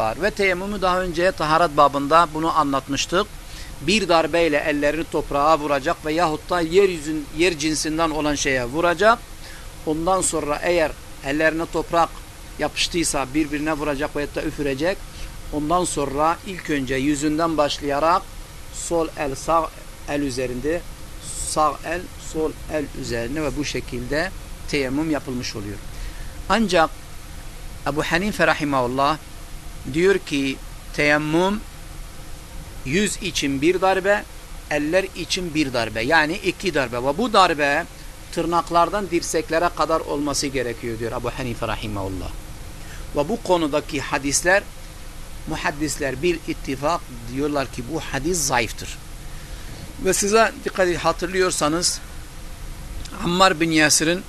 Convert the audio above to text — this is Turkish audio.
yapar. Ve teyemmümü daha önce taharat babında bunu anlatmıştık. Bir darbeyle ellerini toprağa vuracak ve yahut da yeryüzün, yer cinsinden olan şeye vuracak. Ondan sonra eğer ellerine toprak yapıştıysa birbirine vuracak veyahut da üfürecek. Ondan sonra ilk önce yüzünden başlayarak sol el sağ el üzerinde sağ el sol el üzerine ve bu şekilde teyemmüm yapılmış oluyor. Ancak Ebu Hanife rahimahullah diyor ki teyemmüm yüz için bir darbe, eller için bir darbe. Yani iki darbe. Ve bu darbe tırnaklardan dirseklere kadar olması gerekiyor diyor Ebu Hanife rahimahullah. Ve bu konudaki hadisler muhaddisler bir ittifak diyorlar ki bu hadis zayıftır. Ve size dikkat hatırlıyorsanız Ammar bin Yasir'in